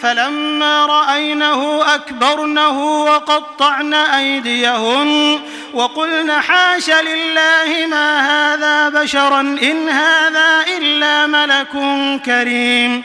فلما رأينه أكبرنه وقطعن أيديهم وقلن حاش لله ما هذا بشرا إن هذا إلا ملك كريم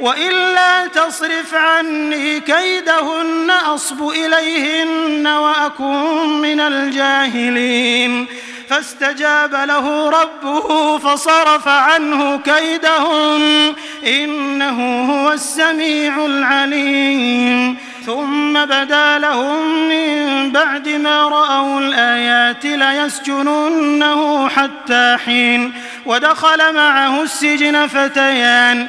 وإلا تصرف عني كيدهن أصب إليهن وأكون من الجاهلين فاستجاب له ربه فصرف عنه كيدهن إنه هو السميع العليم ثم بدا لهم من بعد ما رأوا الآيات ليسجننه حتى حين ودخل معه السجن فتيان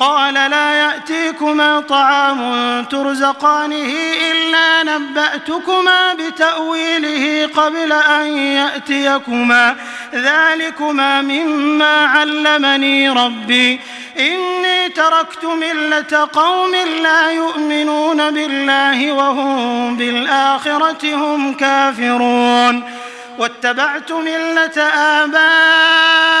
قال لا يأتيكما طعام ترزقانه إلا نبأتكما بتأويله قبل أن يأتيكما ذلكما مما علمني ربي إني تركت ملة قوم لا يؤمنون بالله وهم بالآخرة هم كافرون واتبعت ملة آبائي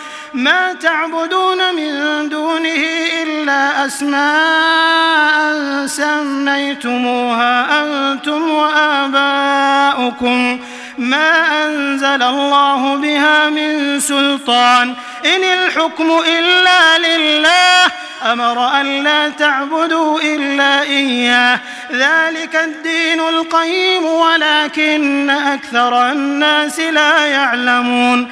ما تعبدون من دونه إلا أسماء سميتموها أنتم وآباؤكم. ما أنزل الله بها من سلطان. إن الحكم إلا لله. أمر أن لا تعبدوا إلا إياه. ذلك الدين القيم ولكن أكثر الناس لا يعلمون.